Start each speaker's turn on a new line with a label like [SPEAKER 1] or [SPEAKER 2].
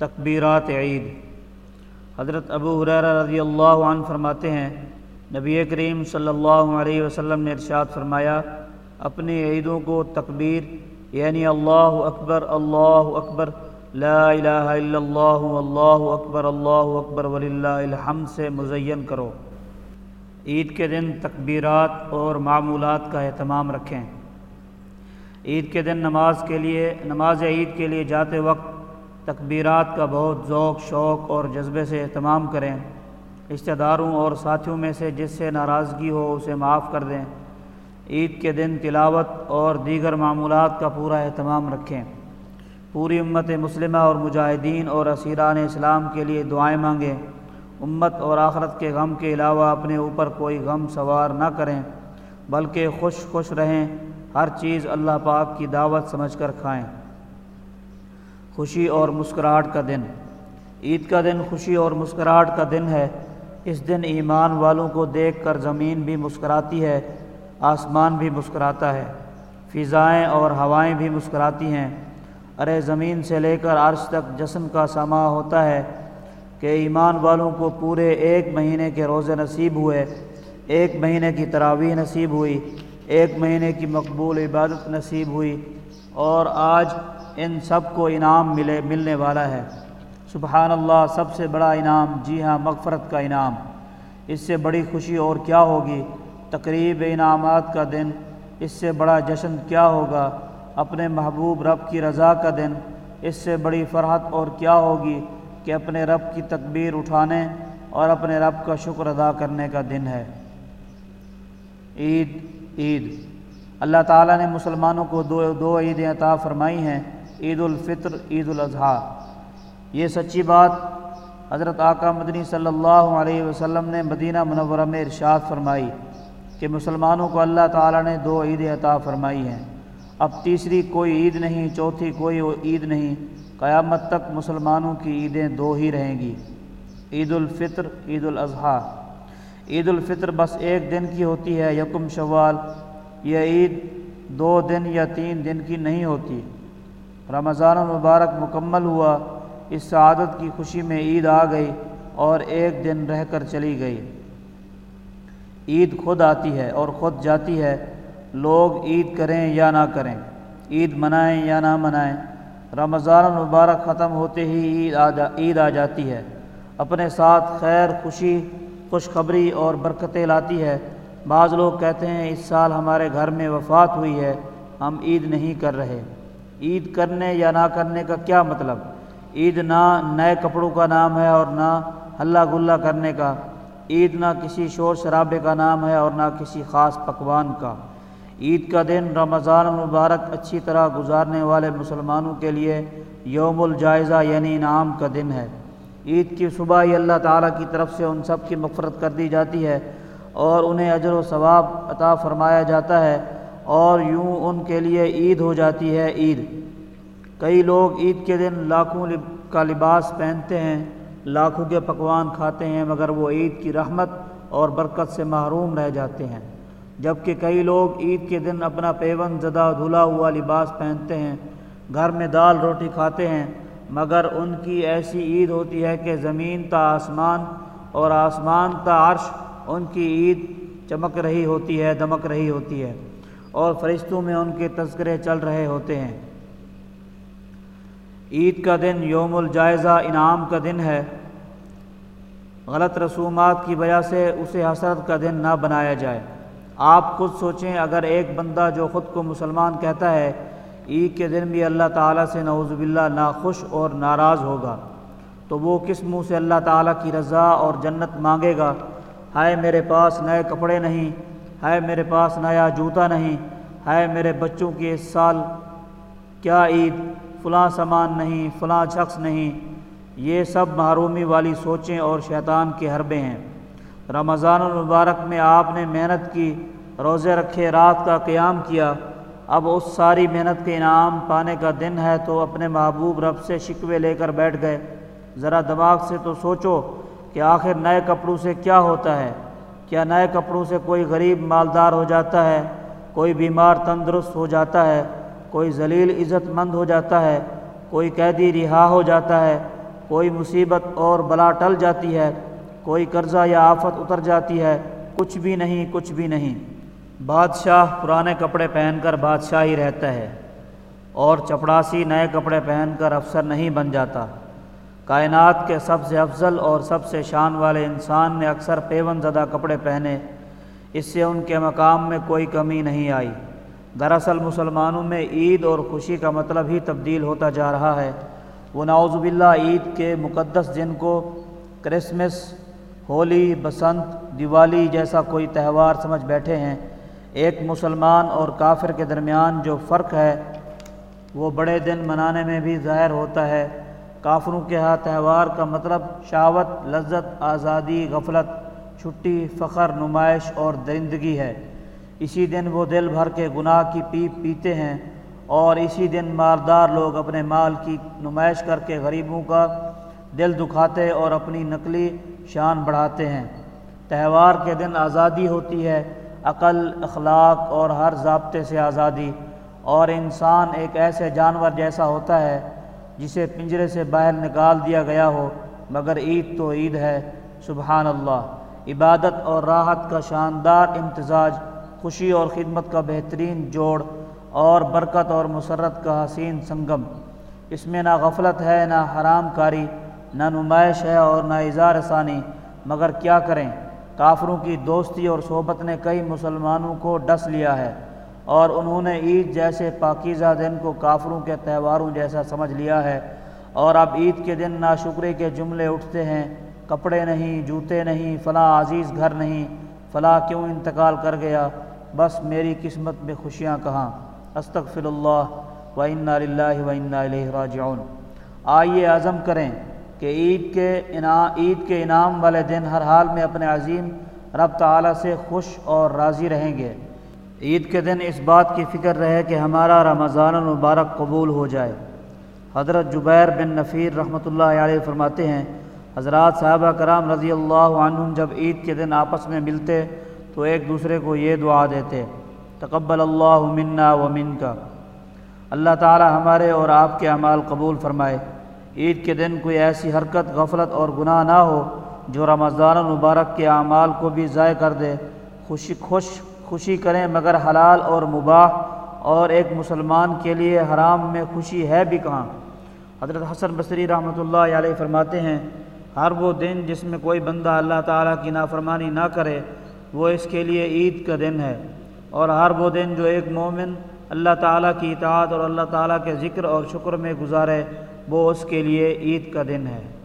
[SPEAKER 1] تکبیرات عید۔ حضرت ابو حریر رضی اللہ عنہ فرماتے ہیں، نبی کریم صلی اللہ علیہ وسلم نے ارشاد فرمایا، اپنی عیدوں کو تکبیر یعنی اللہ اکبر اللہ اکبر، لا الہ الا اللہ اللہ اکبر اللہ اکبر، وللہ الحمد سے مزین کرو۔ عید کے دن تکبیرات اور معمولات کا اہتمام رکھیں۔ عید کے دن نماز کے لیے، نماز عید کے لیے جاتے وقت تکبیرات کا بہت ذوق، شوق اور جذبے سے اہتمام کریں۔ رشتہ داروں اور ساتھیوں میں سے جس سے ناراضگی ہو اسے معاف کر دیں۔ عید کے دن تلاوت اور دیگر معمولات کا پورا اہتمام رکھیں۔ پوری امت مسلمہ اور مجاہدین اور اسیران اسلام کے لیے دعائیں مانگیں۔ امت اور آخرت کے غم کے علاوہ اپنے اوپر کوئی غم سوار نہ کریں، بلکہ خوش خوش رہیں۔ ہر چیز اللہ پاک کی دعوت سمجھ کر کھائیں۔ خوشی اور مسکراہٹ کا دن۔ عید کا دن خوشی اور مسکراہٹ کا دن ہے۔ اس دن ایمان والوں کو دیکھ کر زمین بھی مسکراتی ہے، آسمان بھی مسکراتا ہے۔ فضائیں اور ہوائیں بھی مسکراتی ہیں۔ ارے زمین سے لے کر عرش تک جشن کا سما ہوتا ہے کہ ایمان والوں کو پورے ایک مہینے کے روزے نصیب ہوئے۔ ایک مہینے کی تراویح نصیب ہوئی۔ ایک مہینے کی مقبول عبادت نصیب ہوئی۔ اور آج ان سب کو انعام ملے، ملنے والا ہے۔ سبحان اللہ، سب سے بڑا انعام جی ہاں مغفرت کا انعام۔ اس سے بڑی خوشی اور کیا ہوگی؟ تقریب انعامات کا دن۔ اس سے بڑا جشن کیا ہوگا؟ اپنے محبوب رب کی رضا کا دن۔ اس سے بڑی فرحت اور کیا ہوگی؟ کہ اپنے رب کی تکبیر اٹھانے اور اپنے رب کا شکر ادا کرنے کا دن ہے۔ عید عید۔ اللہ تعالیٰ نے مسلمانوں کو دو دو عیدیں عطا فرمائی ہیں۔ عید الفطر، عید الاضحیٰ۔ یہ سچی بات حضرت آقا مدنی صلی اللہ علیہ وسلم نے مدینہ منورہ میں ارشاد فرمائی کہ مسلمانوں کو اللہ تعالیٰ نے دو عید عطا فرمائی ہیں۔ اب تیسری کوئی عید نہیں، چوتھی کوئی عید نہیں، قیامت تک مسلمانوں کی عیدیں دو ہی رہیں گی۔ عید الفطر، عید الاضحیٰ۔ عید الفطر بس ایک دن کی ہوتی ہے، یکم شوال۔ یہ عید دو دن یا تین دن کی نہیں ہوتی۔ رمضان المبارک مکمل ہوا، اس سعادت کی خوشی میں عید آ گئی اور ایک دن رہ کر چلی گئی۔ عید خود آتی ہے اور خود جاتی ہے۔ لوگ عید کریں یا نہ کریں، عید منائیں یا نہ منائیں، رمضان المبارک ختم ہوتے ہی عید آ جا، عید آ جاتی ہے۔ اپنے ساتھ خیر، خوشی، خوشخبری اور برکتیں لاتی ہے۔ بعض لوگ کہتے ہیں، اس سال ہمارے گھر میں وفات ہوئی ہے، ہم عید نہیں کر رہے۔ عید کرنے یا نہ کرنے کا کیا مطلب؟ عید نہ نئے کپڑوں کا نام ہے اور نہ ہلہ گلہ کرنے کا۔ عید نہ کسی شور شرابے کا نام ہے اور نہ کسی خاص پکوان کا۔ عید کا دن رمضان المبارک اچھی طرح گزارنے والے مسلمانوں کے لیے یوم الجائزہ یعنی انعام کا دن ہے۔ عید کی صبح ہی اللہ تعالیٰ کی طرف سے ان سب کی مغفرت کر دی جاتی ہے اور انہیں اجر و ثواب عطا فرمایا جاتا ہے۔ اور یوں ان کے لیے عید ہو جاتی ہے عید۔ کئی لوگ عید کے دن لاکھوں کا لباس پہنتے ہیں، لاکھوں کے پکوان کھاتے ہیں، مگر وہ عید کی رحمت اور برکت سے محروم رہ جاتے ہیں۔ جبکہ کئی لوگ عید کے دن اپنا پیون زدہ دھلا ہوا لباس پہنتے ہیں، گھر میں دال روٹی کھاتے ہیں، مگر ان کی ایسی عید ہوتی ہے کہ زمین تا آسمان اور آسمان تا عرش ان کی عید چمک رہی ہوتی ہے، دمک رہی ہوتی ہے۔ اور فرشتوں میں ان کے تذکرے چل رہے ہوتے ہیں۔ عید کا دن یوم الجائزہ انعام کا دن ہے۔ غلط رسومات کی وجہ سے اسے حسرت کا دن نہ بنایا جائے۔ آپ خود سوچیں، اگر ایک بندہ جو خود کو مسلمان کہتا ہے، عید کے دن بھی اللہ تعالیٰ سے نعوذ باللہ ناخوش اور ناراض ہوگا، تو وہ کس منہ سے اللہ تعالیٰ کی رضا اور جنت مانگے گا؟ ہائے میرے پاس نئے کپڑے نہیں ہائے میرے پاس نیا جوتا نہیں، ہائے میرے بچوں کی اس سال، کیا عید، فلاں سامان نہیں، فلاں شخص نہیں۔ یہ سب محرومی والی سوچیں اور شیطان کے حربے ہیں۔ رمضان المبارک میں آپ نے محنت کی، روزے رکھے، رات کا قیام کیا۔ اب اس ساری محنت کے انعام پانے کا دن ہے تو اپنے محبوب رب سے شکوے لے کر بیٹھ گئے۔ ذرا دماغ سے تو سوچو کہ آخر نئے کپڑوں سے کیا ہوتا ہے۔ کیا نئے کپڑوں سے کوئی غریب مالدار ہو جاتا ہے، کوئی بیمار تندرست ہو جاتا ہے، کوئی ذلیل عزت مند ہو جاتا ہے، کوئی قیدی رہا ہو جاتا ہے، کوئی مصیبت اور بلا ٹل جاتی ہے، کوئی قرضہ یا آفت اتر جاتی ہے، کچھ بھی نہیں، کچھ بھی نہیں۔ بادشاہ پرانے کپڑے پہن کر بادشاہ ہی رہتا ہے اور چپڑاسی نئے کپڑے پہن کر افسر نہیں بن جاتا۔ کائنات کے سب سے افضل اور سب سے شان والے انسان نے اکثر پیون زدہ کپڑے پہنے، اس سے ان کے مقام میں کوئی کمی نہیں آئی۔ دراصل مسلمانوں میں عید اور خوشی کا مطلب ہی تبدیل ہوتا جا رہا ہے۔ وہ نعوذ باللہ عید کے مقدس دن کو کرسمس، ہولی، بسنت، دیوالی جیسا کوئی تہوار سمجھ بیٹھے ہیں۔ ایک مسلمان اور کافر کے درمیان جو فرق ہے، وہ بڑے دن منانے میں بھی ظاہر ہوتا ہے۔ کافروں کے ہاں تہوار کا مطلب شاوت، لذت، آزادی، غفلت، چھٹی، فخر، نمائش اور درندگی ہے۔ اسی دن وہ دل بھر کے گناہ کی پیپ پیتے ہیں اور اسی دن مالدار لوگ اپنے مال کی نمائش کر کے غریبوں کا دل دکھاتے اور اپنی نقلی شان بڑھاتے ہیں۔ تہوار کے دن آزادی ہوتی ہے، عقل، اخلاق اور ہر ضابطے سے آزادی۔ اور انسان ایک ایسے جانور جیسا ہوتا ہے جسے پنجرے سے باہر نکال دیا گیا ہو، مگر عید تو عید ہے، سبحان اللہ۔ عبادت اور راحت کا شاندار امتزاج، خوشی اور خدمت کا بہترین جوڑ اور برکت اور مسرت کا حسین سنگم۔ اس میں نہ غفلت ہے، نہ حرام کاری، نہ نمائش ہے اور نہ اظہار ثانی۔ مگر کیا کریں؟ کافروں کی دوستی اور صحبت نے کئی مسلمانوں کو ڈس لیا ہے۔ اور انہوں نے عید جیسے پاکیزہ دن کو کافروں کے تہواروں جیسا سمجھ لیا ہے۔ اور اب عید کے دن ناشکری کے جملے اٹھتے ہیں۔ کپڑے نہیں، جوتے نہیں، فلاں عزیز گھر نہیں، فلاں کیوں انتقال کر گیا؟ بس میری قسمت میں خوشیاں کہاں۔ استغفر اللہ و انا اللہ و انا علیہ راجعون۔ آئیے عزم کریں کہ عید کے انعام عید کے انعام والے دن ہر حال میں اپنے عظیم رب تعالیٰ سے خوش اور راضی رہیں گے۔ عید کے دن اس بات کی فکر رہے کہ ہمارا رمضان المبارک قبول ہو جائے۔ حضرت جبیر بن نفیر رحمۃ اللہ علیہ فرماتے ہیں، حضرات صحابہ کرام رضی اللہ عنہ جب عید کے دن آپس میں ملتے تو ایک دوسرے کو یہ دعا دیتے، تقبل اللہ منا و من کا اللہ تعالی ہمارے اور آپ کے اعمال قبول فرمائے۔ عید کے دن کوئی ایسی حرکت، غفلت اور گناہ نہ ہو جو رمضان المبارک کے اعمال کو بھی ضائع کر دے۔ خوشی خوش خوشی کریں، مگر حلال اور مباح اور ایک مسلمان کے لیے حرام میں خوشی ہے بھی کہاں؟ حضرت حسن بصری رحمۃ اللہ علیہ فرماتے ہیں، ہر وہ دن جس میں کوئی بندہ اللہ تعالیٰ کی نافرمانی نہ کرے، وہ اس کے لیے عید کا دن ہے۔ اور ہر وہ دن جو ایک مومن اللہ تعالیٰ کی اطاعت اور اللہ تعالیٰ کے ذکر اور شکر میں گزارے، وہ اس کے لیے عید کا دن ہے۔